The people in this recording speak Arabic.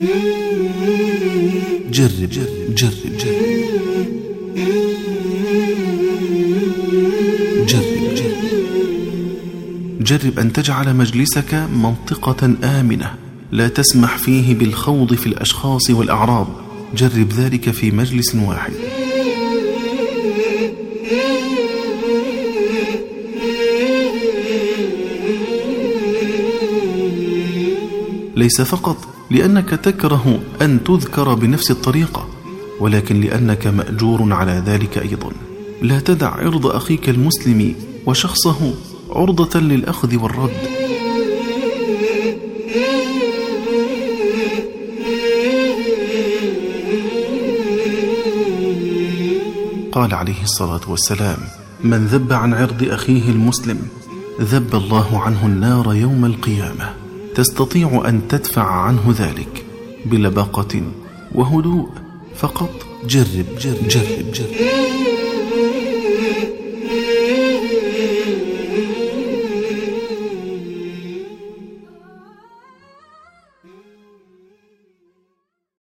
جرب جرب جرب. جرب جرب. جرب جرب أن تجعل مجلسك منطقة آمنة لا تسمح فيه بالخوض في الأشخاص والأعراض. جرب ذلك في مجلس واحد. ليس فقط لأنك تكره أن تذكر بنفس الطريقة ولكن لأنك مأجور على ذلك أيضا. لا تدع عرض أخيك المسلم وشخصه عرضة للأخذ والرد. قال عليه الصلاة والسلام من ذب عن عرض أخيه المسلم ذب الله عنه النار يوم القيامة. تستطيع أن تدفع عنه ذلك بلباقة وهدوء. فقط جرب جرب جرب جرب.